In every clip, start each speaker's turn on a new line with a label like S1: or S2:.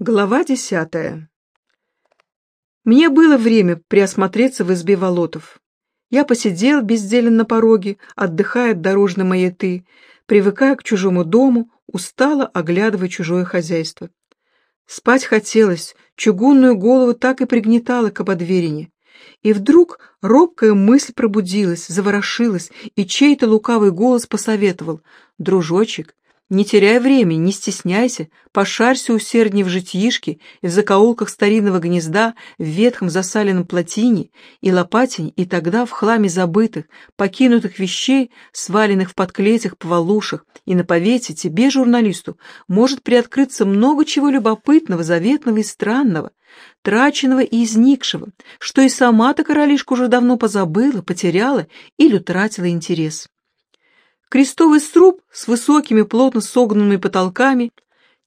S1: Глава десятая. Мне было время приосмотреться в избе Волотов. Я посидел безделен на пороге, отдыхая от дорожной маяты, привыкая к чужому дому, устало оглядывая чужое хозяйство. Спать хотелось, чугунную голову так и пригнетало к ободверине. И вдруг робкая мысль пробудилась, заворошилась, и чей-то лукавый голос посоветовал. «Дружочек, не теряй времени, не стесняйся, пошарься усерднее в житьишке и в закоулках старинного гнезда, в ветхом засаленном плотине и лопатень, и тогда в хламе забытых, покинутых вещей, сваленных в подклетях, повалушах, и на повете тебе, журналисту, может приоткрыться много чего любопытного, заветного и странного, траченного и изникшего, что и сама-то королишка уже давно позабыла, потеряла или утратила интерес. Крестовый сруб с высокими плотно согнанными потолками,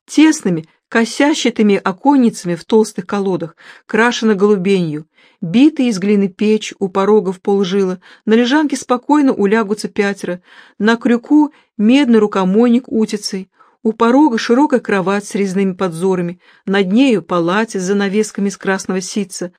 S1: тесными, косящатыми оконницами в толстых колодах, крашено голубенью, битый из глины печь у порогов полжила, на лежанке спокойно улягутся пятеро, на крюку медный рукомойник утицей, у порога широкая кровать с резными подзорами, над нею палате с занавесками из красного ситца.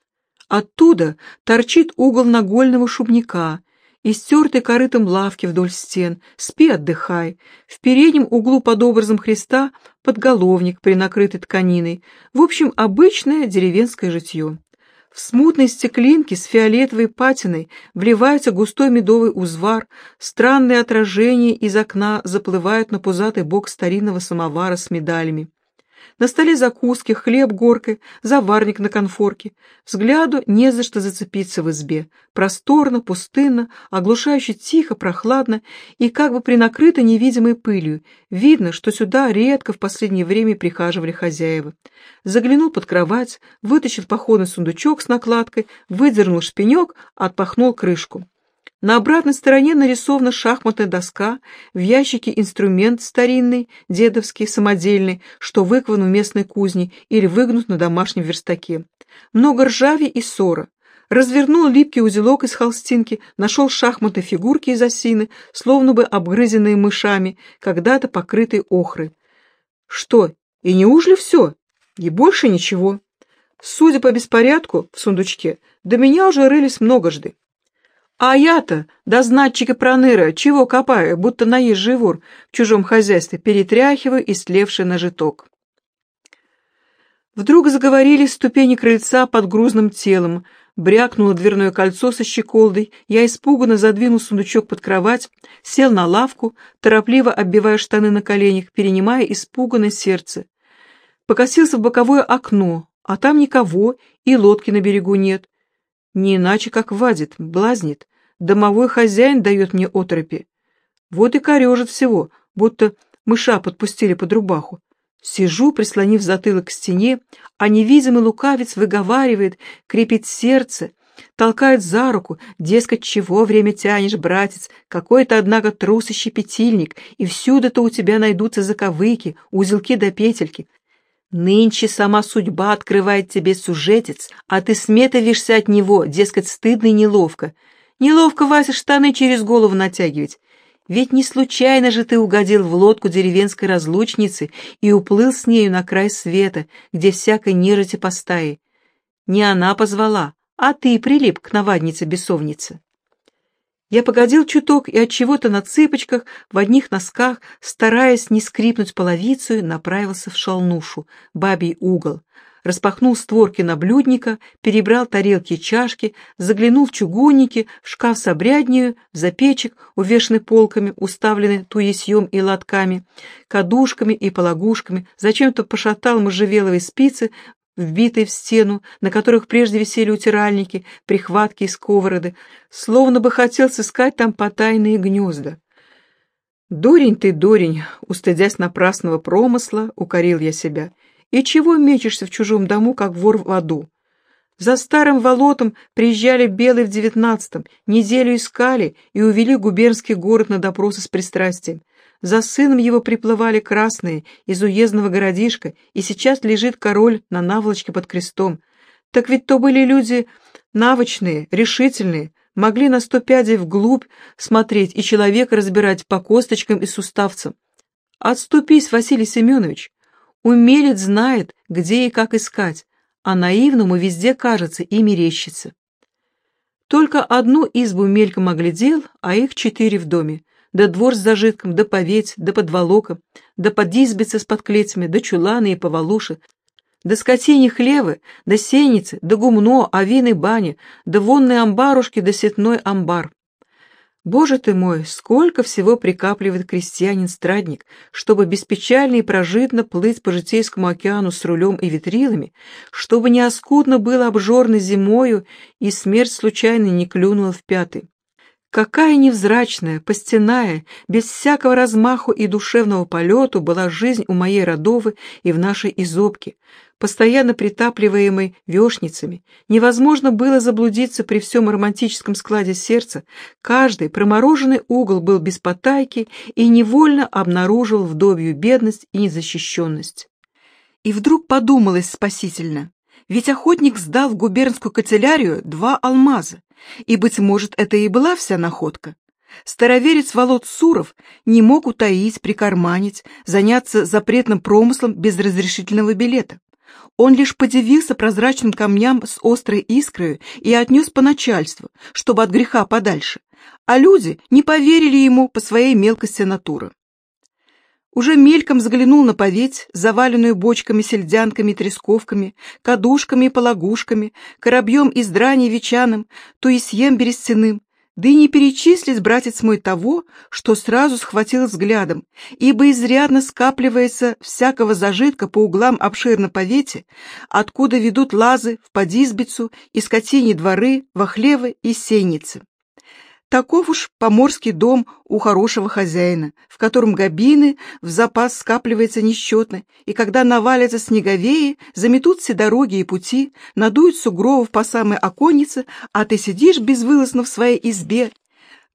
S1: Оттуда торчит угол нагольного шубника — и корытом лавки вдоль стен, спи, отдыхай. В переднем углу под образом Христа подголовник, принакрытый тканиной. В общем, обычное деревенское житье. В смутной стеклинке с фиолетовой патиной вливается густой медовый узвар, странные отражения из окна заплывают на пузатый бок старинного самовара с медалями. На столе закуски, хлеб горкой, заварник на конфорке. Взгляду не за что зацепиться в избе. Просторно, пустынно, оглушающе тихо, прохладно и как бы принакрыто невидимой пылью. Видно, что сюда редко в последнее время прихаживали хозяева. Заглянул под кровать, вытащил походный сундучок с накладкой, выдернул шпинек, отпахнул крышку. На обратной стороне нарисована шахматная доска, в ящике инструмент старинный, дедовский, самодельный, что выкован в местной кузне или выгнут на домашнем верстаке. Много ржави и ссора. Развернул липкий узелок из холстинки, нашел шахматные фигурки из осины, словно бы обгрызенные мышами, когда-то покрытые охрой. Что, и неужели все? И больше ничего. Судя по беспорядку в сундучке, до меня уже рылись многожды. А я-то, дознатчика проныра, чего копаю, будто наезжий вор в чужом хозяйстве, перетряхиваю истлевший нажиток. Вдруг заговорили ступени крыльца под грузным телом, брякнуло дверное кольцо со щеколдой, я испуганно задвинул сундучок под кровать, сел на лавку, торопливо оббивая штаны на коленях, перенимая испуганное сердце. Покосился в боковое окно, а там никого, и лодки на берегу нет. Не иначе, как вадит, блазнит. Домовой хозяин дает мне оторопи. Вот и корежит всего, будто мыша подпустили под рубаху. Сижу, прислонив затылок к стене, а невидимый лукавец выговаривает, крепит сердце, толкает за руку, дескать, чего время тянешь, братец, какой-то, однако, трус и щепетильник, и всюду-то у тебя найдутся заковыки, узелки да петельки. Нынче сама судьба открывает тебе сюжетец, а ты сметовишься от него, дескать, стыдно и неловко. Неловко, Вася, штаны через голову натягивать. Ведь не случайно же ты угодил в лодку деревенской разлучницы и уплыл с нею на край света, где всякой нежити по стае. Не она позвала, а ты прилип к наваднице-бесовнице. Я погодил чуток и от чего-то на цыпочках, в одних носках, стараясь не скрипнуть половицу, направился в шалнушу, бабий угол, распахнул створки наблюдника, перебрал тарелки и чашки, заглянул в чугунники, в шкаф с обряднею, в запечек, увешанный полками, уставленный туесьем и лотками, кадушками и пологушками, зачем-то пошатал можжевеловые спицы, вбитые в стену, на которых прежде висели утиральники, прихватки и сковороды, словно бы хотел сыскать там потайные гнезда. «Дурень ты, дурень!» — устыдясь напрасного промысла, укорил я себя — и чего мечешься в чужом дому, как вор в аду? За старым волотом приезжали белые в девятнадцатом, неделю искали и увели губернский город на допросы с пристрастием. За сыном его приплывали красные из уездного городишка, и сейчас лежит король на наволочке под крестом. Так ведь то были люди навычные, решительные, могли на сто пядей вглубь смотреть и человека разбирать по косточкам и суставцам. Отступись, Василий Семенович, Умелец знает, где и как искать, а наивному везде кажется и мерещится. Только одну избу мельком оглядел, а их четыре в доме. Да двор с зажитком, да поветь, да подволока, да подизбица с подклетями, да чуланы и повалуши, да скотине хлевы, да сеницы, да гумно, авины бани, да вонные амбарушки, да сетной амбар. Боже ты мой, сколько всего прикапливает крестьянин-страдник, чтобы беспечально и прожитно плыть по житейскому океану с рулем и ветрилами, чтобы не оскудно было обжорно зимою и смерть случайно не клюнула в пятый. Какая невзрачная, постяная, без всякого размаху и душевного полету была жизнь у моей родовы и в нашей изобке, постоянно притапливаемой вешницами. Невозможно было заблудиться при всем романтическом складе сердца. Каждый промороженный угол был без потайки и невольно обнаружил вдовью бедность и незащищенность. И вдруг подумалось спасительно. Ведь охотник сдал в губернскую канцелярию два алмаза, и, быть может, это и была вся находка. Староверец Волод Суров не мог утаить, прикарманить, заняться запретным промыслом без разрешительного билета. Он лишь подивился прозрачным камням с острой искрой и отнес по начальству, чтобы от греха подальше, а люди не поверили ему по своей мелкости натуры. Уже мельком заглянул на поветь, заваленную бочками, сельдянками, тресковками, кадушками и полагушками, коробьем из драни ветчаным, туисьем берестяным, да и не перечислить, братец мой, того, что сразу схватил взглядом, ибо изрядно скапливается всякого зажитка по углам обширно повете, откуда ведут лазы в подизбицу и скотине дворы, вахлевы и сенницы. Таков уж поморский дом у хорошего хозяина, в котором габины в запас скапливается несчетно, и когда навалятся снеговеи, заметут все дороги и пути, надуют сугробов по самой оконнице, а ты сидишь безвылазно в своей избе,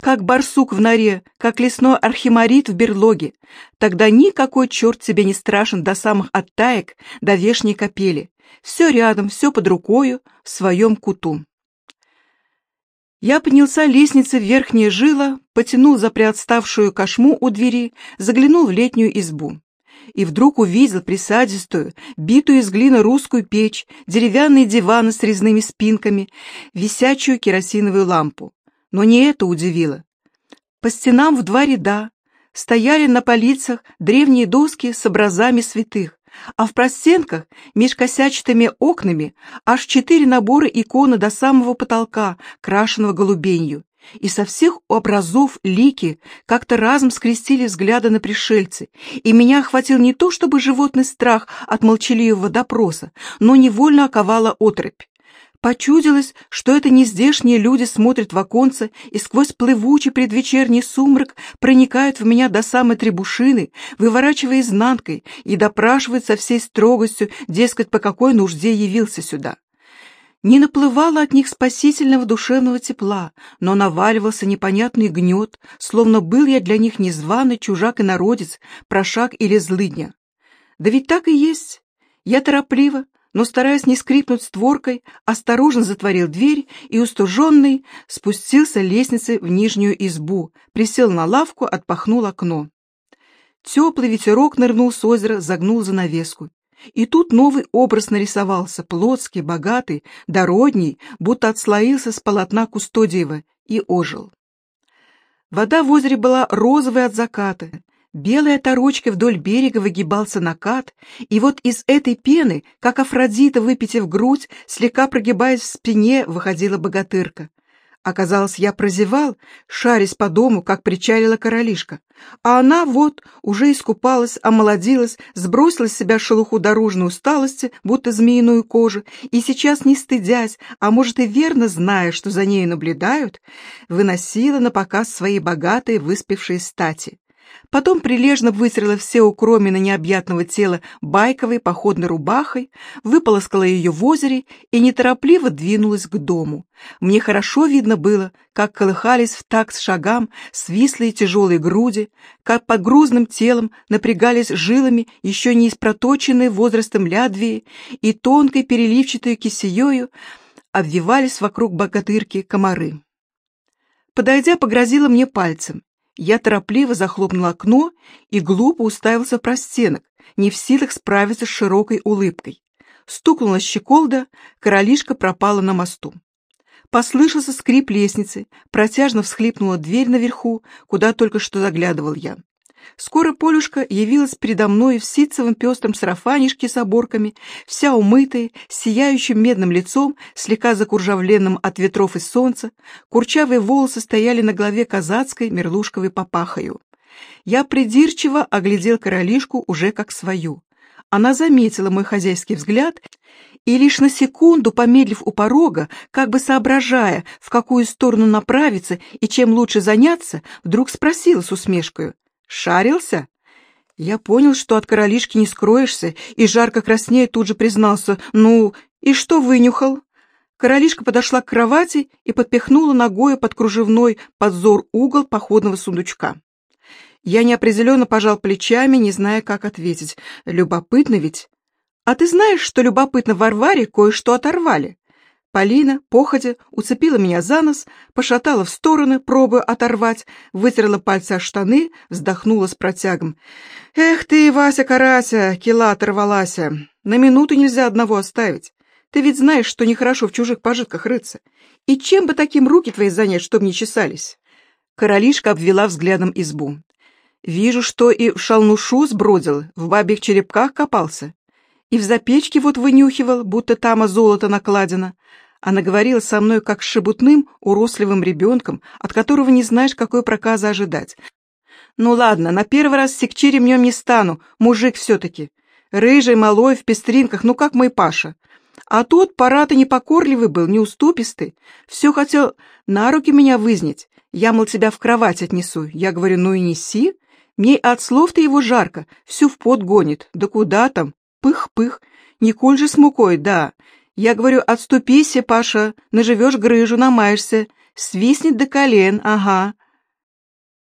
S1: как барсук в норе, как лесной архимарит в берлоге. Тогда никакой черт тебе не страшен до самых оттаек, до вешней капели. Все рядом, все под рукою, в своем куту. Я поднялся лестнице в верхнее жило, потянул за приотставшую кошму у двери, заглянул в летнюю избу. И вдруг увидел присадистую, битую из глины русскую печь, деревянные диваны с резными спинками, висячую керосиновую лампу. Но не это удивило. По стенам в два ряда стояли на полицах древние доски с образами святых а в простенках, меж косячатыми окнами, аж четыре набора иконы до самого потолка, крашеного голубенью. И со всех образов лики как-то разом скрестили взгляды на пришельцы, и меня охватил не то чтобы животный страх от молчаливого допроса, но невольно оковала отрыбь. Почудилось, что это нездешние люди смотрят в оконце и сквозь плывучий предвечерний сумрак проникают в меня до самой требушины, выворачивая изнанкой и допрашивают со всей строгостью, дескать, по какой нужде явился сюда. Не наплывало от них спасительного душевного тепла, но наваливался непонятный гнет, словно был я для них незваный чужак и народец, прошак или злыдня. Да ведь так и есть. Я торопливо, но, стараясь не скрипнуть створкой, осторожно затворил дверь и, устуженный, спустился лестницей в нижнюю избу, присел на лавку, отпахнул окно. Теплый ветерок нырнул с озера, загнул занавеску. И тут новый образ нарисовался, плотский, богатый, дородний, будто отслоился с полотна Кустодиева и ожил. Вода в озере была розовой от заката, Белая торочка вдоль берега выгибался накат, и вот из этой пены, как Афродита, выпитив грудь, слегка прогибаясь в спине, выходила богатырка. Оказалось, я прозевал, шарясь по дому, как причалила королишка. А она вот уже искупалась, омолодилась, сбросила с себя шелуху дорожной усталости, будто змеиную кожу, и сейчас, не стыдясь, а может и верно зная, что за нею наблюдают, выносила на показ свои богатые выспевшие стати. Потом прилежно вытерла все укромины необъятного тела байковой походной рубахой, выполоскала ее в озере и неторопливо двинулась к дому. Мне хорошо видно было, как колыхались в такт с шагам свислые тяжелые груди, как под грузным телом напрягались жилами еще не испроточенные возрастом лядвии и тонкой переливчатой кисеёю обвивались вокруг богатырки комары. Подойдя, погрозила мне пальцем. Я торопливо захлопнул окно и глупо уставился в простенок, не в силах справиться с широкой улыбкой. Стукнула щеколда, королишка пропала на мосту. Послышался скрип лестницы, протяжно всхлипнула дверь наверху, куда только что заглядывал я. Скоро Полюшка явилась передо мной в ситцевом пестром сарафанишке с оборками, вся умытая, с сияющим медным лицом, слегка закуржавленным от ветров и солнца, курчавые волосы стояли на голове казацкой мерлушковой папахою. Я придирчиво оглядел королишку уже как свою. Она заметила мой хозяйский взгляд и лишь на секунду, помедлив у порога, как бы соображая, в какую сторону направиться и чем лучше заняться, вдруг спросила с усмешкой. «Шарился?» Я понял, что от королишки не скроешься, и жарко краснея тут же признался. «Ну, и что вынюхал?» Королишка подошла к кровати и подпихнула ногою под кружевной подзор угол походного сундучка. Я неопределенно пожал плечами, не зная, как ответить. Любопытно ведь. А ты знаешь, что любопытно в Варваре кое-что оторвали? Полина, походя, уцепила меня за нос, пошатала в стороны, пробуя оторвать, вытерла пальцы о штаны, вздохнула с протягом. «Эх ты, Вася-карася, кила оторвалася! На минуту нельзя одного оставить. Ты ведь знаешь, что нехорошо в чужих пожитках рыться. И чем бы таким руки твои занять, чтоб не чесались?» Королишка обвела взглядом избу. Вижу, что и в шалнушу сбродил, в бабьих черепках копался. И в запечке вот вынюхивал, будто там золото накладено. Она говорила со мной как с шебутным, уросливым ребенком, от которого не знаешь, какой проказа ожидать. Ну ладно, на первый раз секчи ремнем не стану, мужик все-таки. Рыжий, малой, в пестринках, ну как мой Паша. А тот пора-то непокорливый был, неуступистый. Все хотел на руки меня вызнять. Я, мол, тебя в кровать отнесу. Я говорю, ну и неси. Мне от слов-то его жарко, всю в пот гонит. Да куда там? Пых-пых. Николь же с мукой, да. Я говорю, отступись, Паша, наживешь грыжу, намаешься. Свистнет до колен, ага.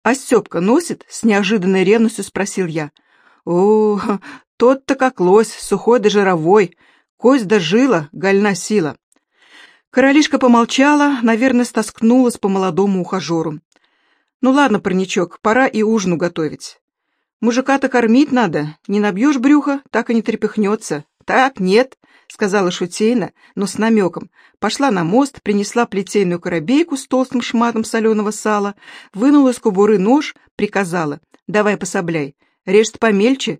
S1: А Степка носит? С неожиданной ревностью спросил я. О, тот-то как лось, сухой да жировой. Кость да жила, гольна сила. Королишка помолчала, наверное, стоскнулась по молодому ухажеру. Ну ладно, парничок, пора и ужину готовить. Мужика-то кормить надо, не набьешь брюха, так и не трепыхнется. Так, нет, сказала шутейно, но с намеком. Пошла на мост, принесла плетейную коробейку с толстым шматом соленого сала, вынула из кобуры нож, приказала. Давай пособляй, режь помельче.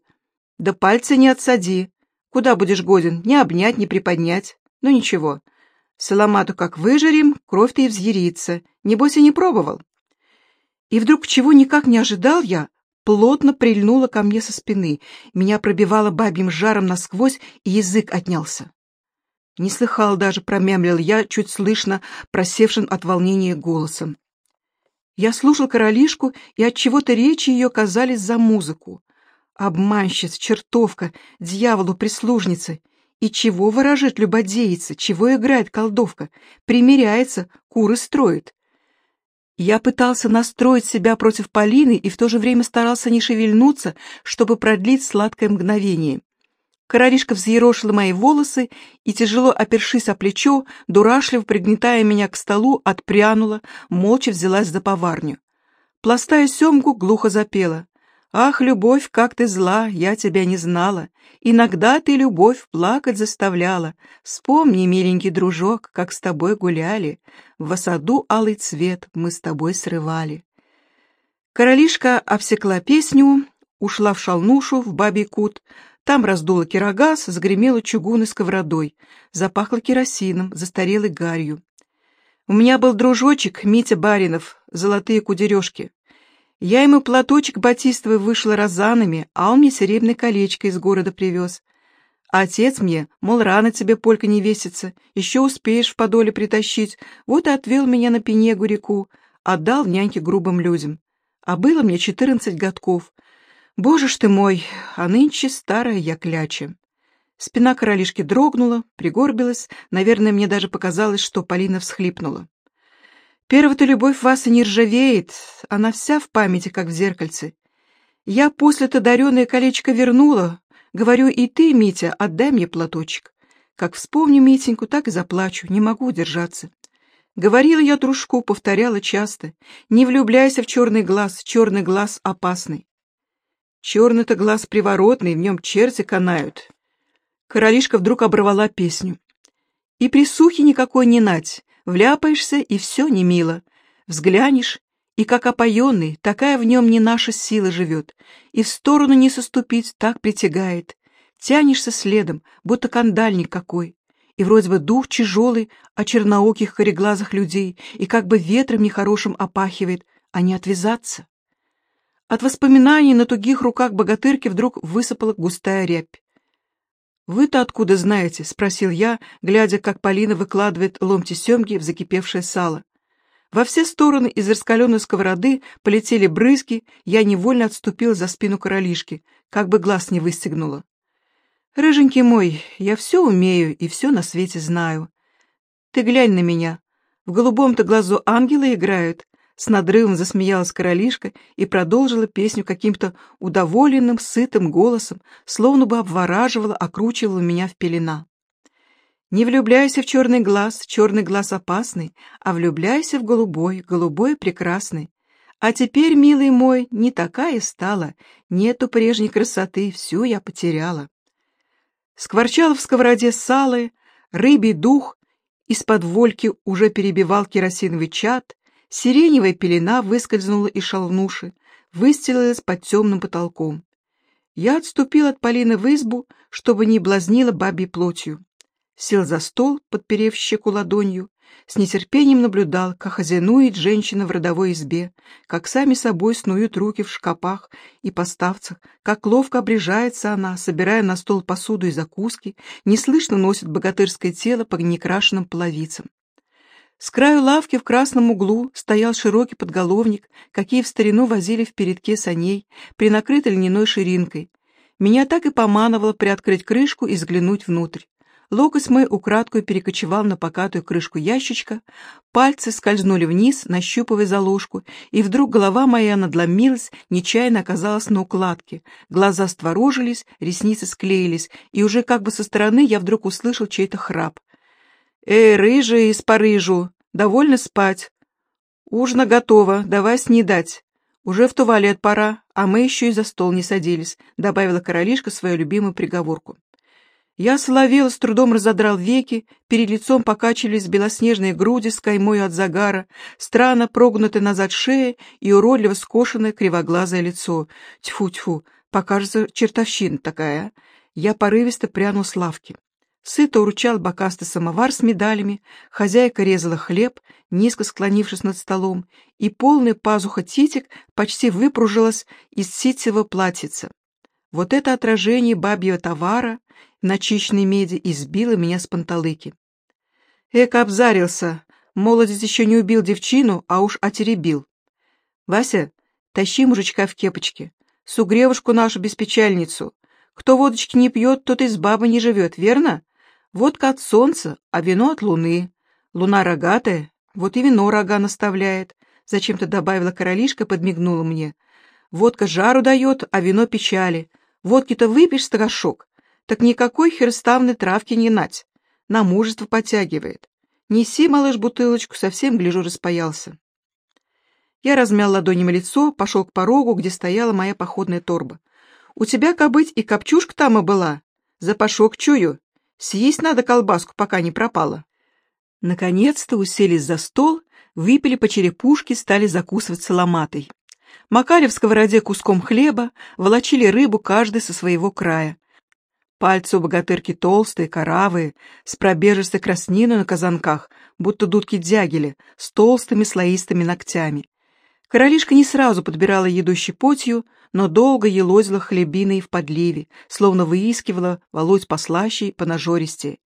S1: Да пальцы не отсади. Куда будешь годен, не обнять, не приподнять. Ну ничего. Соломату как выжарим, кровь-то и взъярится. Небось и не пробовал. И вдруг, чего никак не ожидал я, плотно прильнула ко мне со спины, меня пробивало бабьим жаром насквозь, и язык отнялся. Не слыхал даже, промямлил я, чуть слышно, просевшим от волнения голосом. Я слушал королишку, и от чего то речи ее казались за музыку. Обманщица, чертовка, дьяволу прислужница. И чего ворожит любодеица, чего играет колдовка, примиряется, куры строит. Я пытался настроить себя против Полины и в то же время старался не шевельнуться, чтобы продлить сладкое мгновение. Королишка взъерошила мои волосы и, тяжело опершись о плечо, дурашливо пригнетая меня к столу, отпрянула, молча взялась за поварню. Пластая семку, глухо запела. Ах, любовь, как ты зла, я тебя не знала. Иногда ты, любовь, плакать заставляла. Вспомни, миленький дружок, как с тобой гуляли. В саду алый цвет мы с тобой срывали. Королишка обсекла песню, ушла в шалнушу, в бабий кут. Там раздула кирогаз, загремела чугун и сковородой. Запахло керосином, застарелой гарью. У меня был дружочек Митя Баринов, золотые кудережки. Я ему платочек батистовый вышла розанами, а он мне серебряное колечко из города привез. А отец мне, мол, рано тебе полька не весится, еще успеешь в подоле притащить, вот и отвел меня на Пенегу реку, отдал няньке грубым людям. А было мне четырнадцать годков. Боже ж ты мой, а нынче старая я кляча. Спина королишки дрогнула, пригорбилась, наверное, мне даже показалось, что Полина всхлипнула. Первая-то любовь вас и не ржавеет, она вся в памяти, как в зеркальце. Я после-то дареное колечко вернула. Говорю, и ты, Митя, отдай мне платочек. Как вспомню Митеньку, так и заплачу, не могу удержаться. Говорила я дружку, повторяла часто. Не влюбляйся в черный глаз, черный глаз опасный. Черный-то глаз приворотный, в нем черти канают. Королишка вдруг оборвала песню. И присухи никакой не нать, вляпаешься, и все не мило. Взглянешь, и как опоенный, такая в нем не наша сила живет, и в сторону не соступить так притягает. Тянешься следом, будто кандальник какой, и вроде бы дух тяжелый о чернооких кореглазых людей, и как бы ветром нехорошим опахивает, а не отвязаться. От воспоминаний на тугих руках богатырки вдруг высыпала густая рябь. «Вы-то откуда знаете?» — спросил я, глядя, как Полина выкладывает ломти семги в закипевшее сало. Во все стороны из раскаленной сковороды полетели брызги, я невольно отступил за спину королишки, как бы глаз не выстегнула. «Рыженький мой, я все умею и все на свете знаю. Ты глянь на меня. В голубом-то глазу ангелы играют, с надрывом засмеялась королишка и продолжила песню каким-то удоволенным, сытым голосом, словно бы обвораживала, окручивала меня в пелена. «Не влюбляйся в черный глаз, черный глаз опасный, а влюбляйся в голубой, голубой прекрасный. А теперь, милый мой, не такая стала, нету прежней красоты, всю я потеряла». Скворчало в сковороде сало, рыбий дух, из-под вольки уже перебивал керосиновый чад, Сиреневая пелена выскользнула из шалнуши, выстелилась под темным потолком. Я отступил от Полины в избу, чтобы не блазнила бабьей плотью. Сел за стол, подперев щеку ладонью, с нетерпением наблюдал, как хозяйнует женщина в родовой избе, как сами собой снуют руки в шкапах и поставцах, как ловко обрежается она, собирая на стол посуду и закуски, неслышно носит богатырское тело по некрашенным половицам. С краю лавки в красном углу стоял широкий подголовник, какие в старину возили в передке саней, принакрытый льняной ширинкой. Меня так и помановало приоткрыть крышку и взглянуть внутрь. Локоть мой украдкой перекочевал на покатую крышку ящичка, пальцы скользнули вниз, нащупывая заложку, и вдруг голова моя надломилась, нечаянно оказалась на укладке. Глаза створожились, ресницы склеились, и уже как бы со стороны я вдруг услышал чей-то храп. «Эй, рыжий из Парижу, довольно спать. Ужина готово, давай снедать. Уже в туалет пора, а мы еще и за стол не садились», — добавила королишка свою любимую приговорку. Я соловел, с трудом разодрал веки, перед лицом покачивались белоснежные груди с каймой от загара, странно прогнутая назад шея и уродливо скошенное кривоглазое лицо. Тьфу-тьфу, покажется чертовщина такая. Я порывисто прянул с лавки. Сыто урчал бокастый самовар с медалями, хозяйка резала хлеб, низко склонившись над столом, и полная пазуха титик почти выпружилась из ситцевого платьица. Вот это отражение бабьего товара на чищенной меди избило меня с панталыки. Эка обзарился, молодец еще не убил девчину, а уж отеребил. Вася, тащи мужичка в кепочке, сугревушку нашу беспечальницу. Кто водочки не пьет, тот из бабы не живет, верно? Водка от солнца, а вино от луны. Луна рогатая, вот и вино рога наставляет. Зачем-то добавила королишка, подмигнула мне. Водка жару дает, а вино печали. Водки-то выпьешь стакашок, так никакой херставной травки не нать. На мужество подтягивает. Неси, малыш, бутылочку, совсем, гляжу, распаялся. Я размял ладонями лицо, пошел к порогу, где стояла моя походная торба. У тебя, кобыть, и копчушка там и была. Запашок чую. Съесть надо колбаску, пока не пропала. Наконец-то уселись за стол, выпили по черепушке, стали закусывать соломатой. Макали в сковороде куском хлеба, волочили рыбу каждый со своего края. Пальцы у богатырки толстые, коравые, с пробежистой красниной на казанках, будто дудки дягеля, с толстыми слоистыми ногтями. Королишка не сразу подбирала еду щепотью, но долго елозила хлебиной в подливе, словно выискивала волоть послащей, понажористее.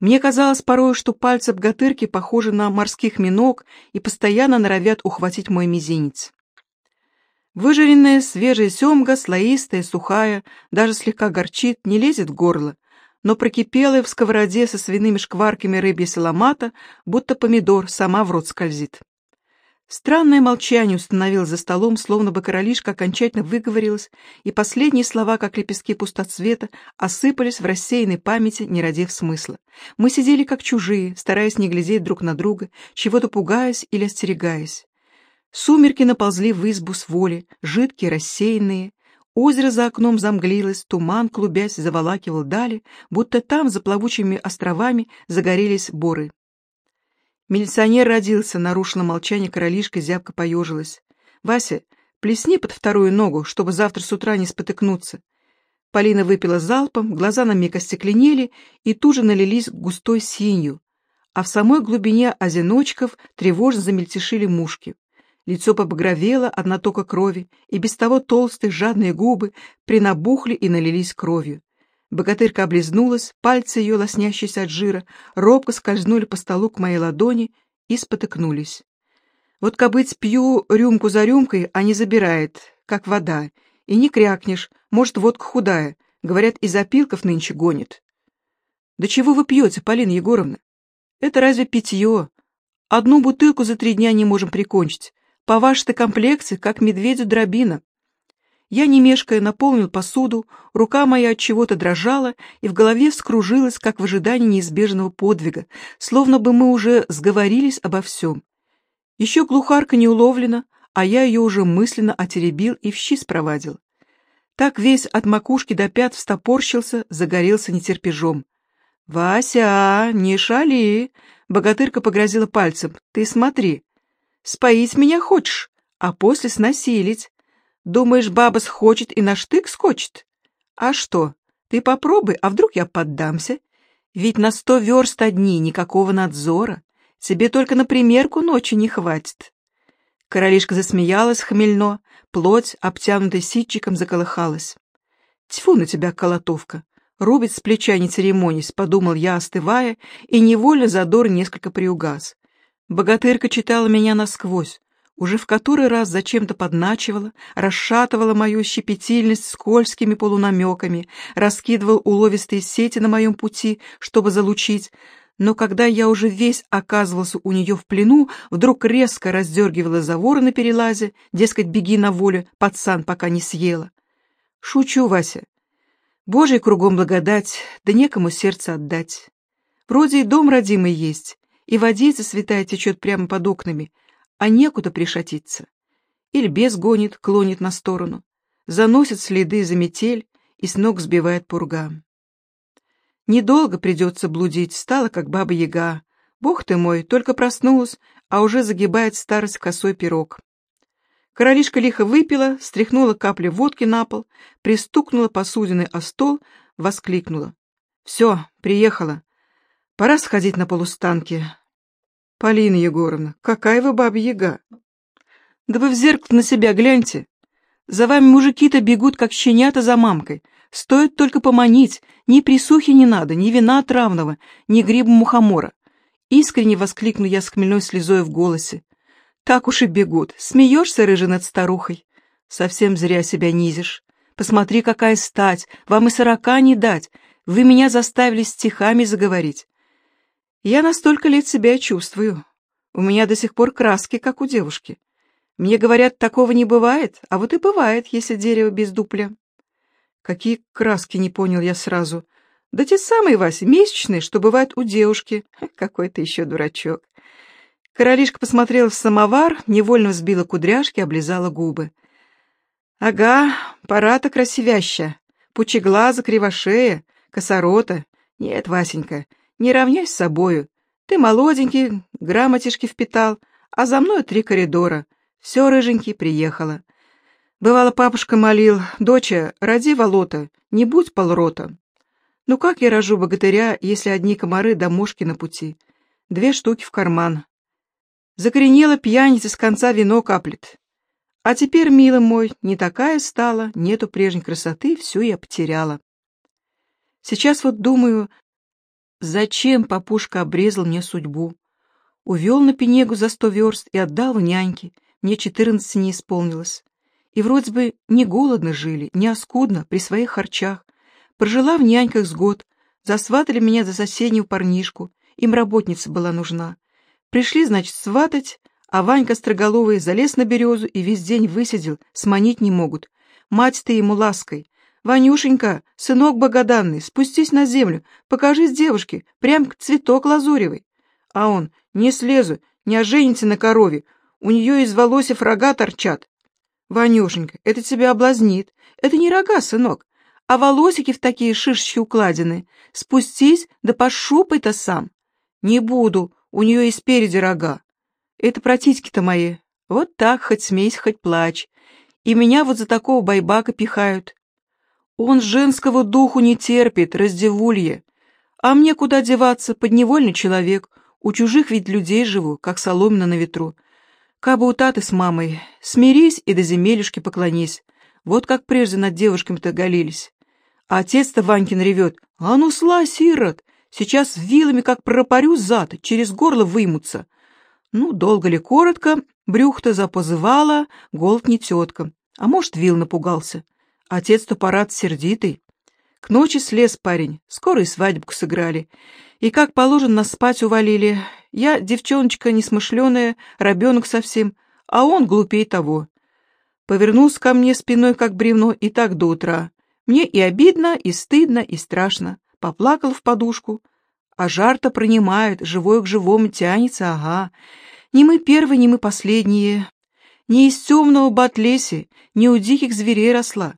S1: Мне казалось порой, что пальцы богатырки похожи на морских миног и постоянно норовят ухватить мой мизинец. Выжаренная свежая семга, слоистая, сухая, даже слегка горчит, не лезет в горло, но прокипелая в сковороде со свиными шкварками рыбья саламата, будто помидор, сама в рот скользит. Странное молчание установилось за столом, словно бы королишка окончательно выговорилась, и последние слова, как лепестки пустоцвета, осыпались в рассеянной памяти, не родив смысла. Мы сидели как чужие, стараясь не глядеть друг на друга, чего-то пугаясь или остерегаясь. Сумерки наползли в избу с воли, жидкие, рассеянные. Озеро за окном замглилось, туман, клубясь, заволакивал дали, будто там, за плавучими островами, загорелись боры. Милиционер родился, нарушило молчание королишка, зябко поежилась. «Вася, плесни под вторую ногу, чтобы завтра с утра не спотыкнуться». Полина выпила залпом, глаза на миг остекленели и тут же налились густой синью, а в самой глубине озиночков тревожно замельтешили мушки. Лицо побагровело от натока крови, и без того толстые жадные губы принабухли и налились кровью. Богатырка облизнулась, пальцы ее, лоснящиеся от жира, робко скользнули по столу к моей ладони и спотыкнулись. Вот кобыть пью рюмку за рюмкой, а не забирает, как вода, и не крякнешь, может, водка худая, говорят, из опилков нынче гонит. Да чего вы пьете, Полина Егоровна? Это разве питье? Одну бутылку за три дня не можем прикончить. По вашей-то комплекции, как медведю дробина. Я, не мешкая, наполнил посуду, рука моя от чего-то дрожала, и в голове вскружилась, как в ожидании неизбежного подвига, словно бы мы уже сговорились обо всем. Еще глухарка не уловлена, а я ее уже мысленно отеребил и в щи спровадил. Так весь от макушки до пят встопорщился, загорелся нетерпежом. «Вася, не шали!» — богатырка погрозила пальцем. «Ты смотри, споить меня хочешь, а после снасилить. Думаешь, баба схочет и на штык скочит? А что, ты попробуй, а вдруг я поддамся? Ведь на сто верст одни никакого надзора. Тебе только на примерку ночи не хватит. Королишка засмеялась хмельно, плоть, обтянутая ситчиком, заколыхалась. Тьфу на тебя, колотовка! Рубит с плеча не церемонясь, подумал я, остывая, и невольно задор несколько приугас. Богатырка читала меня насквозь, уже в который раз зачем-то подначивала, расшатывала мою щепетильность скользкими полунамеками, раскидывал уловистые сети на моем пути, чтобы залучить, но когда я уже весь оказывался у нее в плену, вдруг резко раздергивала заворы на перелазе, дескать, беги на волю, пацан, пока не съела. Шучу, Вася. Божий кругом благодать, да некому сердце отдать. Вроде и дом родимый есть, и водица святая течет прямо под окнами — а некуда пришатиться. Или бес гонит, клонит на сторону, заносит следы за метель и с ног сбивает пурга. Недолго придется блудить, стала как баба-яга. Бог ты мой, только проснулась, а уже загибает старость косой пирог. Королишка лихо выпила, стряхнула капли водки на пол, пристукнула посудиной о стол, воскликнула. «Все, приехала. Пора сходить на полустанки. Полина Егоровна, какая вы баба-яга? Да вы в зеркало на себя гляньте. За вами мужики-то бегут, как щенята за мамкой. Стоит только поманить, ни присухи не надо, ни вина травного, ни гриба мухомора. Искренне воскликну я с хмельной слезой в голосе. Так уж и бегут. Смеешься, рыжий, над старухой? Совсем зря себя низишь. Посмотри, какая стать, вам и сорока не дать. Вы меня заставили стихами заговорить. Я настолько лет себя чувствую. У меня до сих пор краски, как у девушки. Мне говорят, такого не бывает, а вот и бывает, если дерево без дупля. Какие краски, не понял я сразу. Да те самые, Вася, месячные, что бывают у девушки. Какой ты еще дурачок. Королишка посмотрела в самовар, невольно взбила кудряшки, облизала губы. Ага, пора-то красивяща. Пучеглаза, кривошея, косорота. Нет, Васенька, не равняй с собою. Ты молоденький, грамотишки впитал, а за мной три коридора. Все, рыженький, приехала. Бывало, папушка молил, доча, роди волота, не будь полрота. Ну как я рожу богатыря, если одни комары да мушки на пути? Две штуки в карман. Закоренела пьяница, с конца вино каплет. А теперь, милый мой, не такая стала, нету прежней красоты, всю я потеряла. Сейчас вот думаю, Зачем папушка обрезал мне судьбу? Увел на пенегу за сто верст и отдал в няньки. Мне четырнадцати не исполнилось. И вроде бы не голодно жили, не оскудно, при своих харчах. Прожила в няньках с год, засватали меня за соседнюю парнишку, им работница была нужна. Пришли, значит, сватать, а Ванька Строголовый залез на березу и весь день высидел, сманить не могут. Мать-то ему лаской, «Ванюшенька, сынок богоданный, спустись на землю, покажись девушке, прям к цветок лазуревый». А он, не слезу, не ожените на корове, у нее из волосев рога торчат. Ванюшенька, это тебя облазнит. Это не рога, сынок, а волосики в такие шишечки укладины. Спустись, да пошупай-то сам. Не буду, у нее и спереди рога. Это про титьки-то мои. Вот так, хоть смейся, хоть плачь. И меня вот за такого байбака пихают. Он женского духу не терпит, раздевулье. А мне куда деваться, подневольный человек. У чужих ведь людей живу, как соломина на ветру. Кабы у таты с мамой, смирись и до земелюшки поклонись. Вот как прежде над девушками-то галились. А отец-то Ванькин ревет. А ну сла, сирот! Сейчас вилами, как пропорю зад, через горло вымутся. Ну, долго ли, коротко, брюх-то запозывала, голод не тетка. А может, вил напугался. Отец-то парад сердитый. К ночи слез парень, скоро и свадьбку сыграли. И как положено нас спать увалили. Я девчоночка несмышленая, рабенок совсем, а он глупей того. Повернулся ко мне спиной, как бревно, и так до утра. Мне и обидно, и стыдно, и страшно. Поплакал в подушку. А жар-то принимает, живое к живому тянется, ага. Не мы первые, не мы последние. Не из темного батлеси, не у диких зверей росла.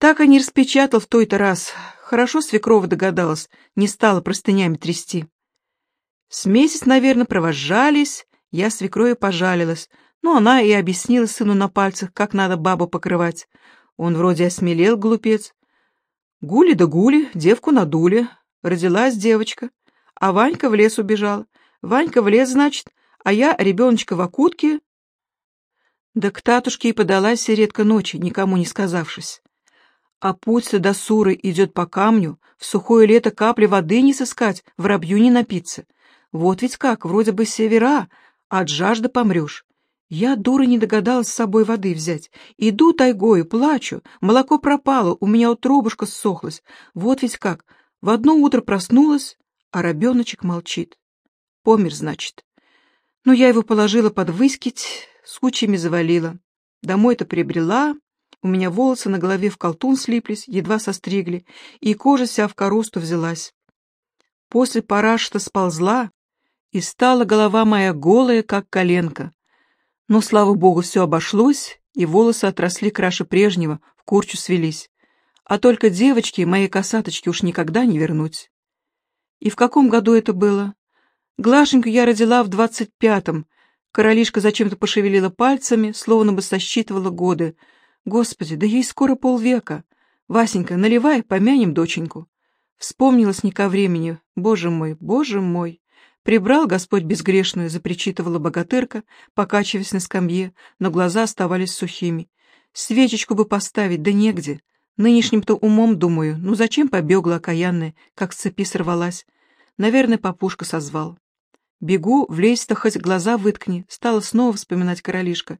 S1: Так и не распечатал в той-то раз. Хорошо свекрова догадалась, не стала простынями трясти. С месяц, наверное, провожались, я свекрови пожалилась, но она и объяснила сыну на пальцах, как надо бабу покрывать. Он вроде осмелел, глупец. Гули да гули, девку надули. Родилась девочка. А Ванька в лес убежал. Ванька в лес, значит, а я ребеночка в окутке. Да к татушке и подалась редко ночи, никому не сказавшись. А путь-то до Суры идет по камню, в сухое лето капли воды не сыскать, воробью не напиться. Вот ведь как, вроде бы севера, а от жажды помрешь. Я, дура, не догадалась с собой воды взять. Иду тайгою, плачу, молоко пропало, у меня утробушка ссохлась. Вот ведь как, в одно утро проснулась, а ребеночек молчит. Помер, значит. Но я его положила под выскить, с кучами завалила. Домой-то прибрела, у меня волосы на голове в колтун слиплись, едва состригли, и кожа вся в коросту взялась. После парашта сползла, и стала голова моя голая, как коленка. Но, слава богу, все обошлось, и волосы отросли краше прежнего, в курчу свелись. А только девочки, мои косаточки, уж никогда не вернуть. И в каком году это было? Глашеньку я родила в двадцать пятом. Королишка зачем-то пошевелила пальцами, словно бы сосчитывала годы — Господи, да ей скоро полвека. Васенька, наливай, помянем доченьку. Вспомнилась не ко времени. Боже мой, боже мой. Прибрал Господь безгрешную, запричитывала богатырка, покачиваясь на скамье, но глаза оставались сухими. Свечечку бы поставить, да негде. Нынешним-то умом думаю, ну зачем побегла окаянная, как с цепи сорвалась. Наверное, папушка созвал. Бегу, влезь-то хоть глаза выткни, стала снова вспоминать королишка.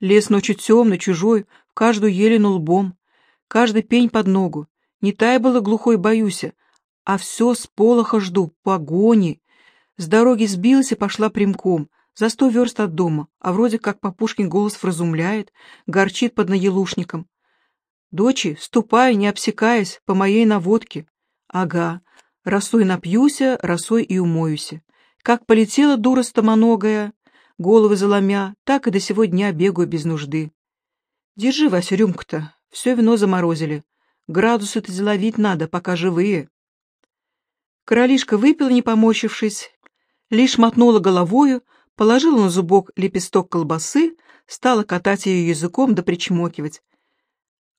S1: Лес ночью темный, чужой, в каждую елину лбом, каждый пень под ногу. Не тай было глухой боюся, а все с полоха жду, погони. С дороги сбилась и пошла прямком, за сто верст от дома, а вроде как Папушкин голос вразумляет, горчит под наелушником. «Дочи, ступай, не обсекаясь, по моей наводке». «Ага, росой напьюся, росой и умоюся». Как полетела дура стомоногая, головы заломя, так и до сего дня бегаю без нужды. Держи, Вася, рюмку-то, все вино заморозили. Градусы-то деловить надо, пока живые. Королишка выпила, не поморщившись, лишь мотнула головою, положила на зубок лепесток колбасы, стала катать ее языком да причмокивать.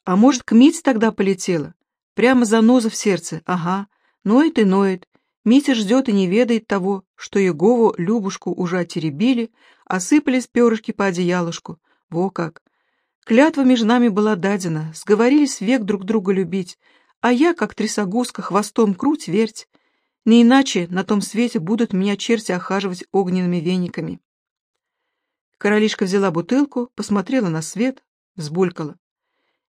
S1: А может, к Мите тогда полетела? Прямо заноза в сердце, ага, ноет и ноет, Митя ждет и не ведает того, что Егову Любушку уже отеребили, осыпались перышки по одеялышку. Во как! Клятва между нами была дадена, сговорились век друг друга любить, а я, как трясогузка, хвостом круть, верть. Не иначе на том свете будут меня черти охаживать огненными вениками. Королишка взяла бутылку, посмотрела на свет, взбулькала.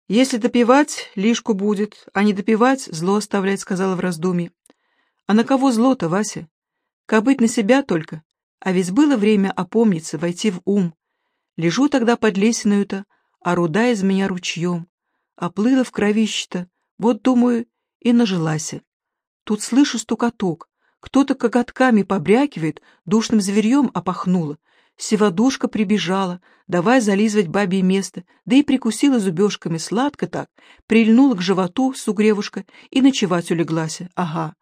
S1: «Если допивать, лишку будет, а не допивать, зло оставлять», — сказала в раздумье. А на кого зло-то, Вася? Кобыть на себя только. А ведь было время опомниться, войти в ум. Лежу тогда под лесеною-то, а руда из меня ручьем. Оплыла в кровище-то, вот, думаю, и нажилась. Тут слышу стукоток. Кто-то коготками побрякивает, душным зверьем опахнуло. Севадушка прибежала, давай зализывать бабье место, да и прикусила зубежками сладко так, прильнула к животу сугревушка и ночевать улеглась. Ага.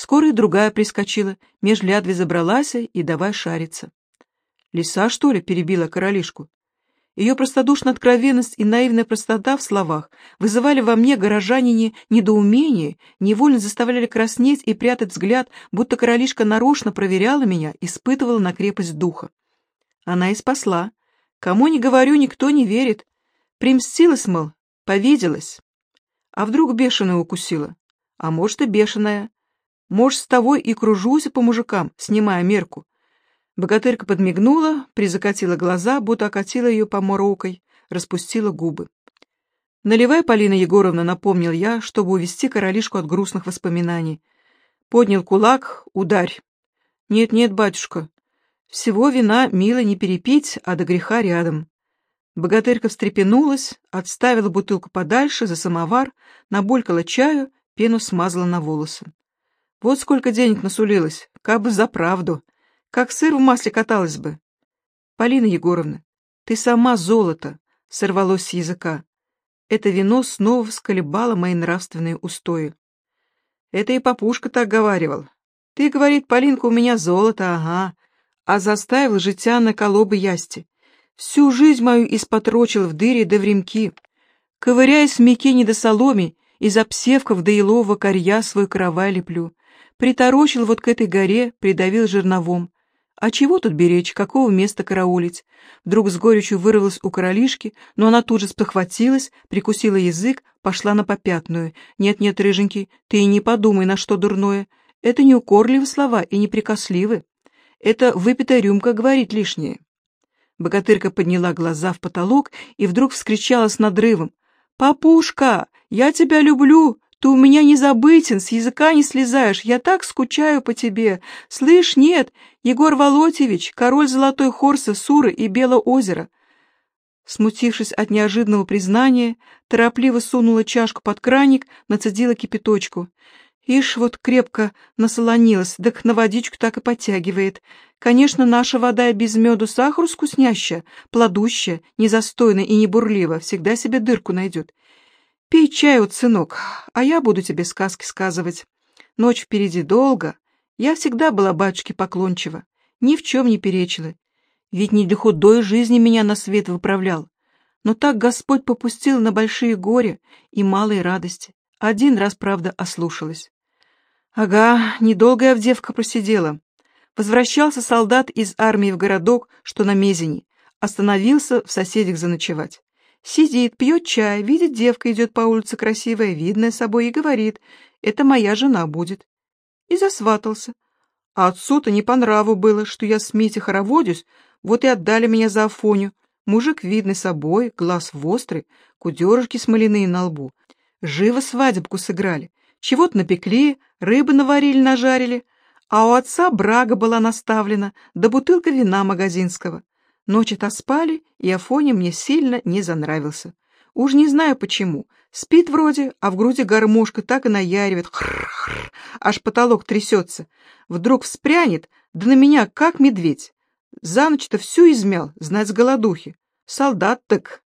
S1: Скоро и другая прискочила, меж лядви забралась и давай шариться. «Лиса, что ли?» — перебила королишку. Ее простодушная откровенность и наивная простота в словах вызывали во мне горожанине недоумение, невольно заставляли краснеть и прятать взгляд, будто королишка нарочно проверяла меня, испытывала на крепость духа. Она и спасла. Кому не говорю, никто не верит. Примстилась, мол, повиделась. А вдруг бешеная укусила? А может и бешеная. Может, с того и кружусь по мужикам, снимая мерку. Богатырка подмигнула, призакатила глаза, будто окатила ее поморокой, распустила губы. «Наливай, Полина Егоровна», — напомнил я, чтобы увести королишку от грустных воспоминаний. Поднял кулак, ударь. «Нет-нет, батюшка, всего вина мило не перепить, а до греха рядом». Богатырка встрепенулась, отставила бутылку подальше, за самовар, набулькала чаю, пену смазала на волосы. Вот сколько денег насулилось, как бы за правду как сыр в масле каталась бы. Полина Егоровна, ты сама золото, сорвалось с языка. Это вино снова всколебало мои нравственные устои. Это и папушка так говаривал. Ты, говорит, Полинка, у меня золото, ага, а заставил житя на колобы ясти. Всю жизнь мою испотрочил в дыре да в ремки. Ковыряясь в мекине да соломе, из обсевков да елового корья свой каравай леплю. Приторочил вот к этой горе, придавил жерновом. А чего тут беречь, какого места караулить? Вдруг с горечью вырвалась у королишки, но она тут же спохватилась, прикусила язык, пошла на попятную. «Нет-нет, рыженький, ты и не подумай, на что дурное. Это не укорливы слова и не прикосливы. Это выпитая рюмка говорит лишнее». Богатырка подняла глаза в потолок и вдруг вскричала с надрывом. «Папушка, я тебя люблю! Ты у меня незабытен, с языка не слезаешь, я так скучаю по тебе. Слышь, нет, Егор Волотьевич, король Золотой Хорса, Суры и Белого озера. Смутившись от неожиданного признания, торопливо сунула чашку под краник, нацедила кипяточку. Ишь, вот крепко насолонилась, так на водичку так и подтягивает. Конечно, наша вода без меду сахару скуснящая, плодущая, незастойная и не бурлива, всегда себе дырку найдет. Пей вот, сынок, а я буду тебе сказки сказывать. Ночь впереди долго. Я всегда была батюшке поклончива, ни в чем не перечила. Ведь не для худой жизни меня на свет выправлял. Но так Господь попустил на большие горе и малые радости. Один раз, правда, ослушалась. Ага, недолго я в девка просидела. Возвращался солдат из армии в городок, что на Мезени. Остановился в соседях заночевать. Сидит, пьет чай, видит, девка идет по улице красивая, видная собой, и говорит, это моя жена будет. И засватался. А отцу-то не по нраву было, что я с Митей хороводюсь, вот и отдали меня за Афоню. Мужик видный собой, глаз вострый, кудерышки смоляные на лбу. Живо свадебку сыграли. Чего-то напекли, рыбы наварили, нажарили. А у отца брага была наставлена, да бутылка вина магазинского. Ночь отоспали, и Афоня мне сильно не занравился. Уж не знаю почему. Спит вроде, а в груди гармошка так и наяривает. Хр-хр, аж потолок трясется. Вдруг вспрянет, да на меня как медведь. За ночь-то всю измял, знать с голодухи. Солдат так.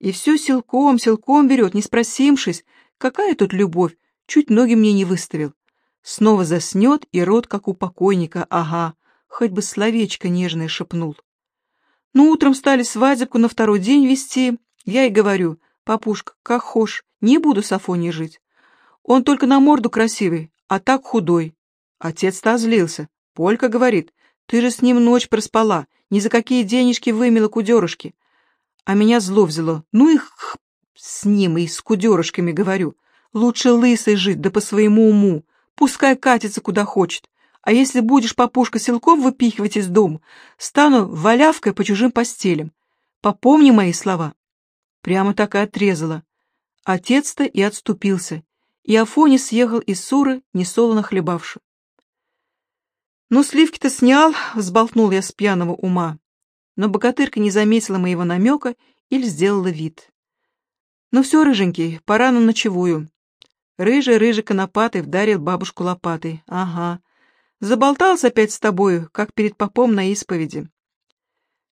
S1: И все силком, силком берет, не спросимшись. Какая тут любовь, чуть ноги мне не выставил. Снова заснет, и рот, как у покойника, ага, хоть бы словечко нежное шепнул. Ну, утром стали свадебку на второй день вести. Я и говорю, папушка, как хошь, не буду с Афоней жить. Он только на морду красивый, а так худой. Отец-то озлился. Полька говорит, ты же с ним ночь проспала, ни за какие денежки вымела кудерышки. А меня зло взяло. Ну их с ним и с кудерышками говорю. Лучше лысой жить, да по своему уму. Пускай катится куда хочет. А если будешь папушка силком выпихивать из дома, стану валявкой по чужим постелям. Попомни мои слова. Прямо так и отрезала. Отец-то и отступился, и Афоня съехал из Суры, несолоно хлебавши. «Ну, сливки-то снял», — взболтнул я с пьяного ума. Но богатырка не заметила моего намека или сделала вид. «Ну все, рыженький, пора на ночевую». Рыжий-рыжий конопатый вдарил бабушку лопатой. «Ага, Заболтался опять с тобою, как перед попом на исповеди.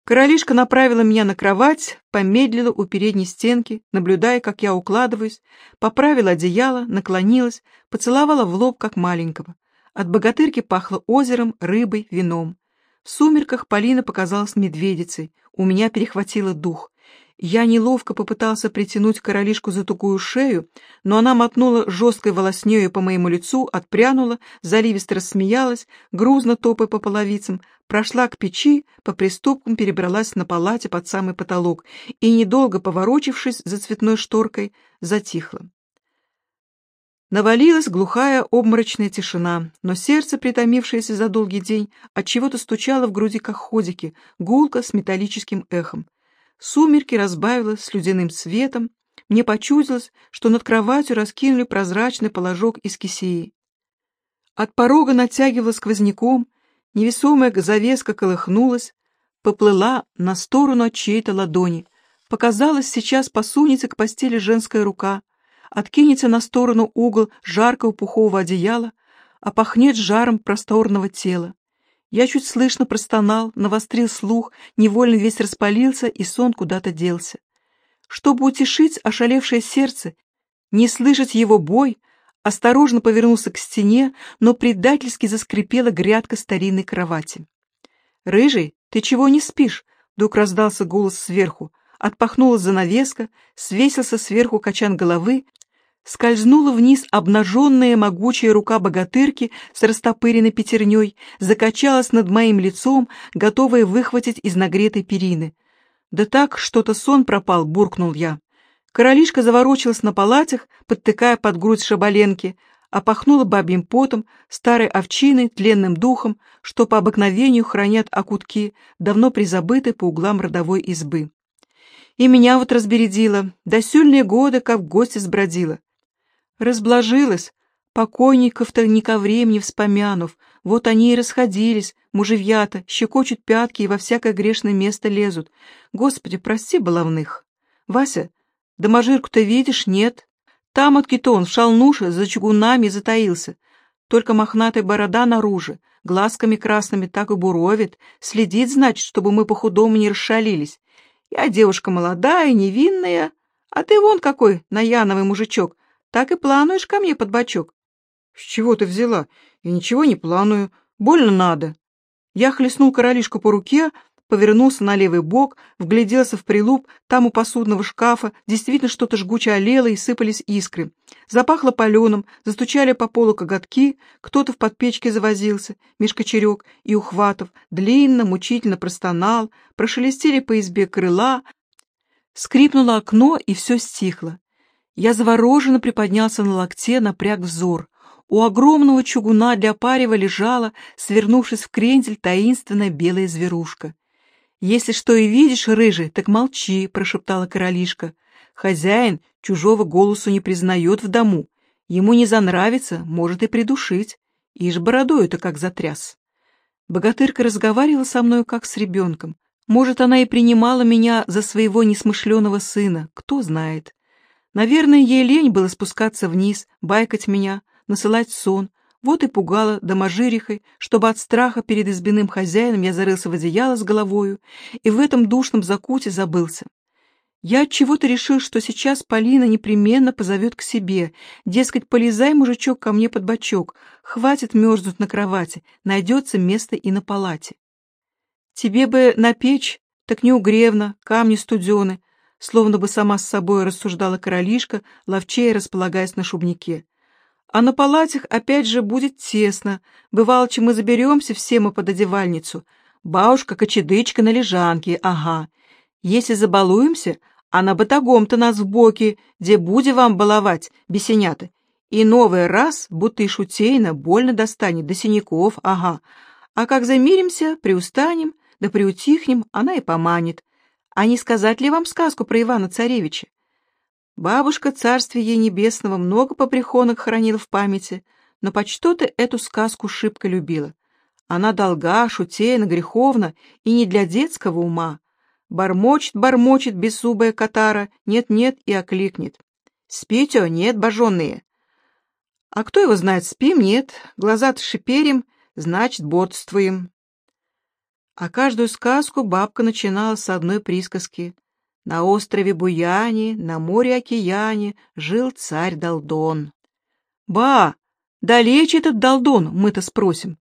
S1: Королишка направила меня на кровать, помедлила у передней стенки, наблюдая, как я укладываюсь, поправила одеяло, наклонилась, поцеловала в лоб, как маленького. От богатырки пахло озером, рыбой, вином. В сумерках Полина показалась медведицей, у меня перехватило дух. Я неловко попытался притянуть королишку за тугую шею, но она мотнула жесткой волоснею по моему лицу, отпрянула, заливисто рассмеялась, грузно топая по половицам, прошла к печи, по приступкам перебралась на палате под самый потолок и, недолго поворочившись за цветной шторкой, затихла. Навалилась глухая обморочная тишина, но сердце, притомившееся за долгий день, отчего-то стучало в груди, как ходики, гулко с металлическим эхом. Сумерки разбавило слюдяным светом, мне почудилось, что над кроватью раскинули прозрачный положок из кисеи. От порога натягивала сквозняком, невесомая завеска колыхнулась, поплыла на сторону от чьей-то ладони. Показалось, сейчас посунется к постели женская рука, откинется на сторону угол жаркого пухового одеяла, а пахнет жаром просторного тела. Я чуть слышно простонал, навострил слух, невольно весь распалился, и сон куда-то делся. Чтобы утешить ошалевшее сердце, не слышать его бой, осторожно повернулся к стене, но предательски заскрипела грядка старинной кровати. «Рыжий, ты чего не спишь?» — вдруг раздался голос сверху. Отпахнула занавеска, свесился сверху качан головы, Скользнула вниз обнаженная могучая рука богатырки с растопыренной пятерней, закачалась над моим лицом, готовая выхватить из нагретой перины. «Да так, что-то сон пропал», — буркнул я. Королишка заворочилась на палатях, подтыкая под грудь шабаленки, а пахнула бабьим потом, старой овчиной, тленным духом, что по обыкновению хранят окутки, давно призабыты по углам родовой избы. И меня вот разбередило, до сюльные годы, как в гости сбродила. Разблажилась, покойников-то не ко времени вспомянув, вот они и расходились, мужевья-то, щекочут пятки и во всякое грешное место лезут. Господи, прости баловных. Вася, доможирку-то видишь, нет? Там от то он в шалнуше за чугунами затаился. Только мохнатая борода наружу, глазками красными так и буровит, следит, значит, чтобы мы по-худому не расшалились. Я девушка молодая, невинная, а ты вон какой наяновый мужичок, так и плануешь ко мне под бочок? С чего ты взяла? Я ничего не планую. Больно надо. Я хлестнул королишку по руке, повернулся на левый бок, вгляделся в прилуп, там у посудного шкафа действительно что-то жгуче олело и сыпались искры. Запахло паленым, застучали по полу коготки, кто-то в подпечке завозился, меж кочерек и ухватов, длинно, мучительно простонал, прошелестели по избе крыла, скрипнуло окно, и все стихло. Я завороженно приподнялся на локте, напряг взор. У огромного чугуна для парева лежала, свернувшись в крендель, таинственная белая зверушка. «Если что и видишь, рыжий, так молчи», — прошептала королишка. «Хозяин чужого голосу не признает в дому. Ему не занравится, может и придушить. Ишь бородою-то как затряс». Богатырка разговаривала со мной как с ребенком. Может, она и принимала меня за своего несмышленого сына, кто знает. Наверное, ей лень было спускаться вниз, байкать меня, насылать сон. Вот и пугала доможирихой, чтобы от страха перед избиным хозяином я зарылся в одеяло с головою и в этом душном закуте забылся. Я от чего-то решил, что сейчас Полина непременно позовет к себе, дескать, полезай, мужичок, ко мне под бочок, хватит мерзнуть на кровати, найдется место и на палате. Тебе бы на печь, так не угревно, камни студены, словно бы сама с собой рассуждала королишка, ловчее располагаясь на шубнике. А на палатях опять же будет тесно. Бывало, чем мы заберемся все мы под одевальницу. Бабушка-кочедычка на лежанке, ага. Если забалуемся, а на батагом-то нас в боки, где буде вам баловать, бесенята. И новый раз, будто и шутейно, больно достанет, до синяков, ага. А как замиримся, приустанем, да приутихнем, она и поманит. А не сказать ли вам сказку про Ивана-Царевича? Бабушка, царствие ей небесного, много по прихонок хранила в памяти, но почто-то эту сказку шибко любила. Она долга, шутейна, греховна и не для детского ума. Бормочет, бормочет бессубая катара, нет-нет и окликнет. Спите, нет, боженные. А кто его знает, спим, нет, глаза-то шиперим, значит, бодрствуем. А каждую сказку бабка начинала с одной присказки. На острове Буяне, на море-океане жил царь Долдон. «Ба, далече этот Долдон?» — мы-то спросим.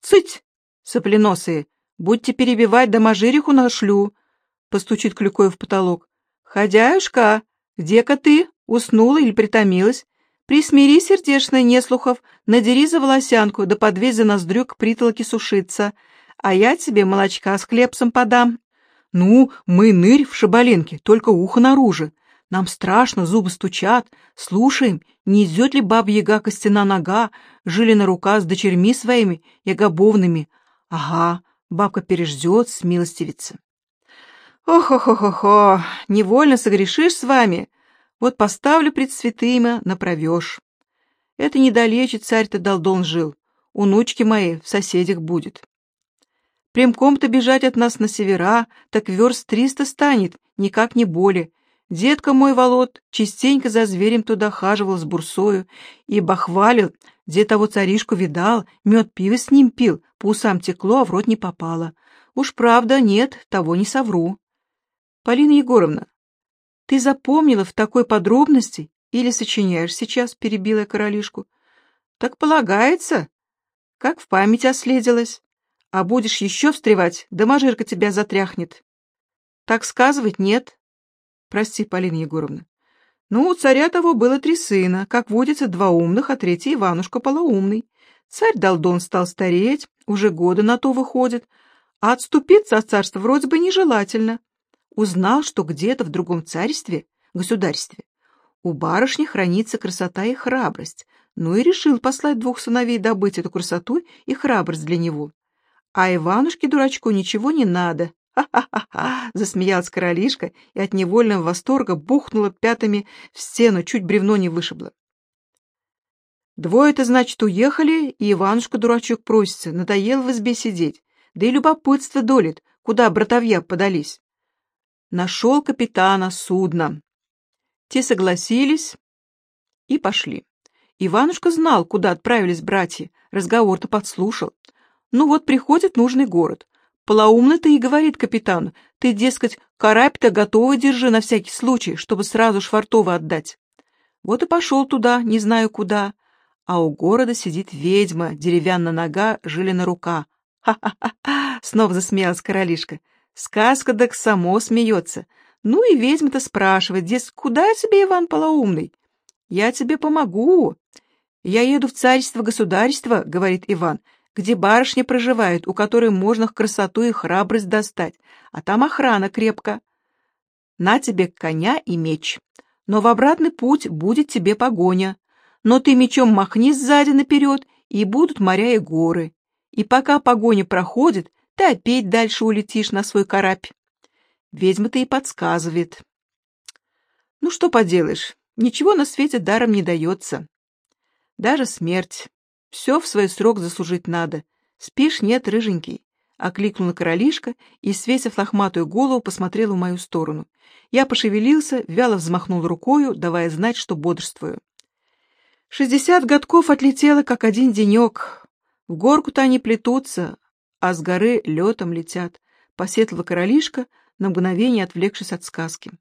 S1: «Цыть, сопленосые, будьте перебивать, да мажириху нашлю!» — постучит клюкой в потолок. «Ходяюшка, где-ка ты? Уснула или притомилась? Присмири, сердечная неслухов, надери за волосянку, да подвесь за ноздрю к притолоке сушиться, а я тебе молочка с хлебцем подам». «Ну, мы нырь в шабаленке, только ухо наружу. Нам страшно, зубы стучат. Слушаем, не идет ли баба-яга костяна нога, жилина рука с дочерьми своими, ягобовными. Ага, бабка переждет, смилостивится. Ох-ох-ох-ох, невольно согрешишь с вами. Вот поставлю пред святыми, направешь. Это недалече царь-то Долдон жил. У нучки моей в соседях будет. Прямком-то бежать от нас на севера, так верст триста станет, никак не более. Детка мой Волод частенько за зверем туда хаживал с бурсою, и бахвалил, где того царишку видал, мед пиво с ним пил, по усам текло, а в рот не попало. Уж правда, нет, того не совру. Полина Егоровна, ты запомнила в такой подробности или сочиняешь сейчас, перебила королишку? Так полагается, как в память оследилась. А будешь еще встревать, да мажирка тебя затряхнет. Так сказывать нет, Прости, Полина Егоровна. Ну, у царя того было три сына, как водится, два умных, а третий Иванушка полоумный. Царь Долдон стал стареть, уже года на то выходит, а отступиться от царства вроде бы нежелательно. Узнал, что где-то в другом царстве, государстве, у барышни хранится красота и храбрость, ну и решил послать двух сыновей добыть эту красоту и храбрость для него. А Иванушке-дурачку ничего не надо, «Ха-ха-ха!» — засмеялась королишка и от невольного восторга бухнула пятами в стену, чуть бревно не вышибло. Двое-то, значит, уехали, и Иванушка-дурачок просится, надоел в избе сидеть, да и любопытство долит, куда братовья подались. Нашел капитана судно. Те согласились и пошли. Иванушка знал, куда отправились братья, разговор-то подслушал. Ну вот приходит нужный город, Полоумно ты и говорит капитан. Ты, дескать, карапь-то готово держи на всякий случай, чтобы сразу Швартова отдать. Вот и пошел туда, не знаю куда. А у города сидит ведьма, деревянная нога, жилина рука. Ха-ха-ха! Снова засмеялась королишка. Сказка так само смеется. Ну и ведьма-то спрашивает, дескать, куда тебе, Иван Полоумный? Я тебе помогу. Я еду в царство-государство, говорит Иван, — где барышня проживает, у которой можно красоту и храбрость достать, а там охрана крепко. На тебе коня и меч. Но в обратный путь будет тебе погоня. Но ты мечом махни сзади наперед, и будут моря и горы. И пока погоня проходит, ты опять дальше улетишь на свой карапь. Ведьма-то и подсказывает. Ну что поделаешь, ничего на свете даром не дается. Даже смерть. Все в свой срок заслужить надо. Спишь, нет, рыженький?» — окликнула королишка и, свесив лохматую голову, посмотрела в мою сторону. Я пошевелился, вяло взмахнул рукою, давая знать, что бодрствую. Шестьдесят годков отлетело, как один денек. В горку-то они плетутся, а с горы летом летят, — посетовала королишка, на мгновение отвлекшись от сказки.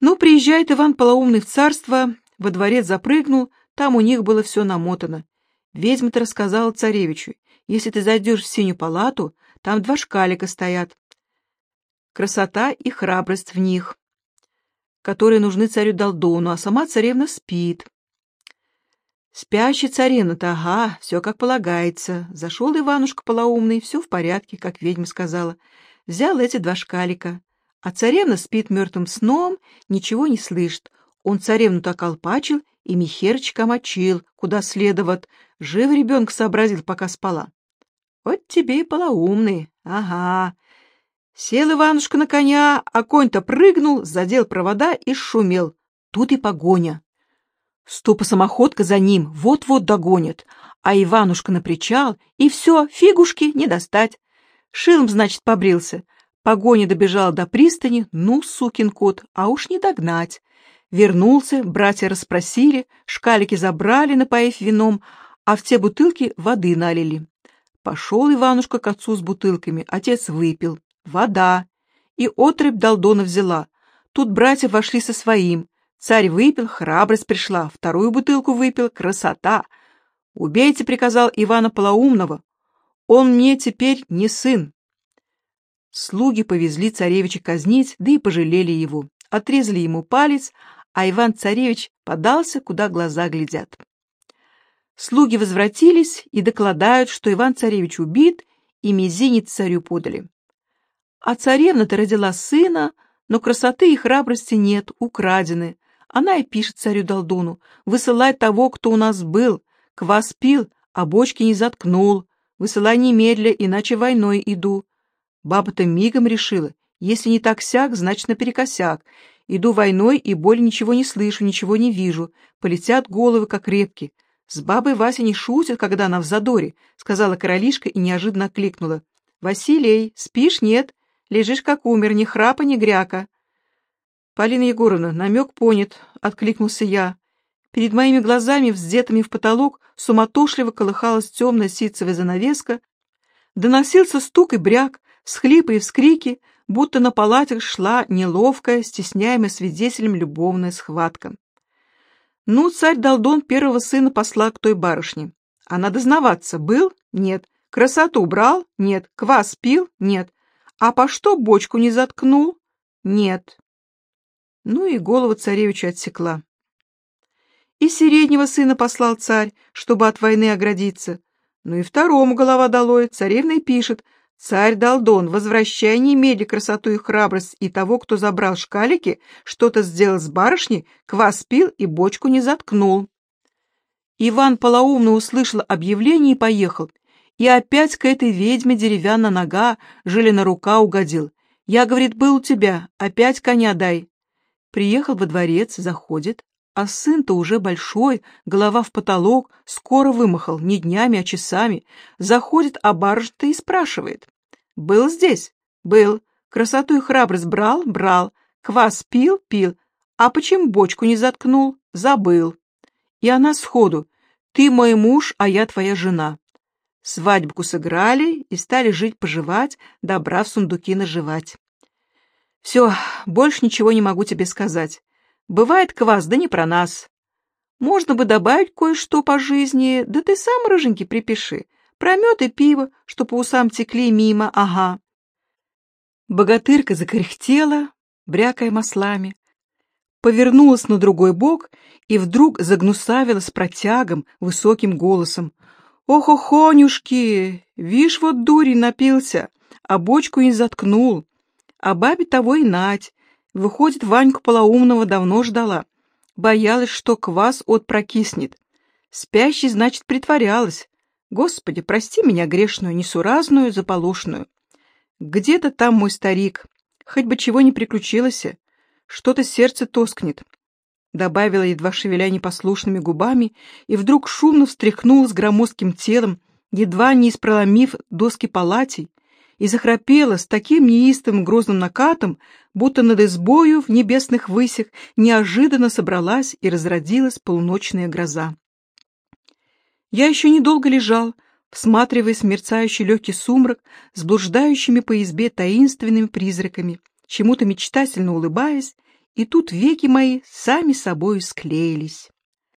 S1: Ну, приезжает Иван Полоумный в царство, во дворец запрыгнул, там у них было все намотано. Ведьма-то рассказала царевичу, если ты зайдешь в синюю палату, там два шкалика стоят. Красота и храбрость в них, которые нужны царю Долдону, а сама царевна спит. Спящий царевна-то, ага, все как полагается. Зашел Иванушка полоумный, все в порядке, как ведьма сказала. Взял эти два шкалика. А царевна спит мертвым сном, ничего не слышит. Он царевну-то околпачил и михерчика мочил, куда следоват. Жив ребенок сообразил, пока спала. Вот тебе и полоумный, ага. Сел Иванушка на коня, а конь-то прыгнул, задел провода и шумел. Тут и погоня. Стопа-самоходка за ним вот-вот догонит, а Иванушка на причал, и все, фигушки не достать. Шилм, значит, побрился. Погоня добежала до пристани, ну, сукин кот, а уж не догнать. Вернулся, братья расспросили, шкалики забрали, напоив вином, а в те бутылки воды налили. Пошел Иванушка к отцу с бутылками, отец выпил. Вода. И отрыбь Долдона взяла. Тут братья вошли со своим. Царь выпил, храбрость пришла, вторую бутылку выпил, красота. «Убейте», — приказал Ивана Полоумного. «Он мне теперь не сын». Слуги повезли царевича казнить, да и пожалели его. Отрезали ему палец, а Иван-царевич подался, куда глаза глядят. Слуги возвратились и докладают, что Иван-царевич убит, и мизинец царю подали. А царевна-то родила сына, но красоты и храбрости нет, украдены. Она и пишет царю Долдону, высылай того, кто у нас был, квас пил, а бочки не заткнул, высылай немедля, иначе войной иду. Баба-то мигом решила, если не так сяк, значит наперекосяк. Иду войной и более ничего не слышу, ничего не вижу. Полетят головы, как репки. С бабой Вася не шутит, когда она в задоре, сказала королишка и неожиданно кликнула. Василий, спишь, нет? Лежишь, как умер, ни храпа, ни гряка. Полина Егоровна, намек понят, откликнулся я. Перед моими глазами, вздетыми в потолок, суматошливо колыхалась темная ситцевая занавеска, доносился стук и бряк, схлипы и вскрики, будто на палатах шла неловкая, стесняемая свидетелем любовная схватка. Ну, царь Долдон первого сына посла к той барышне. А надо знаваться, был? Нет. Красоту брал? Нет. Квас пил? Нет. А по что бочку не заткнул? Нет. Ну и голову царевича отсекла. И среднего сына послал царь, чтобы от войны оградиться. Ну и второму голова долой, царевна и пишет, Царь Долдон, возвращай немедля красоту и храбрость и того, кто забрал шкалики, что-то сделал с барышней, квас пил и бочку не заткнул. Иван полоумно услышал объявление и поехал. И опять к этой ведьме деревянная нога, жилина рука угодил. Я, говорит, был у тебя, опять коня дай. Приехал во дворец, заходит, а сын-то уже большой, голова в потолок, скоро вымахал, не днями, а часами. Заходит, а барыш-то и спрашивает. «Был здесь?» «Был. Красоту и храбрость брал?» «Брал. Квас пил?» «Пил. А почему бочку не заткнул?» «Забыл». И она сходу. «Ты мой муж, а я твоя жена». Свадьбку сыграли и стали жить-поживать, добра в сундуки наживать. Все, больше ничего не могу тебе сказать. Бывает квас, да не про нас. Можно бы добавить кое-что по жизни, да ты сам, рыженький, припиши. Про мед и пиво, что по усам текли мимо, ага. Богатырка закряхтела, брякая маслами, повернулась на другой бок и вдруг загнусавила с протягом, высоким голосом. «Ох-охонюшки! Вишь, вот дури напился, а бочку не заткнул. А бабе того и нать. Выходит, Ваньку полоумного давно ждала. Боялась, что квас от прокиснет. Спящий, значит, притворялась. Господи, прости меня грешную, несуразную, заполошную. Где-то там мой старик. Хоть бы чего не приключилось. Что-то сердце тоскнет. Добавила, едва шевеля непослушными губами, и вдруг шумно встряхнулась громоздким телом, едва не испроломив доски палатей, и захрапела с таким неистым грозным накатом, будто над избою в небесных высях неожиданно собралась и разродилась полуночная гроза. Я еще недолго лежал, всматриваясь в мерцающий легкий сумрак с блуждающими по избе таинственными призраками, чему-то мечтательно улыбаясь, и тут веки мои сами собою склеились.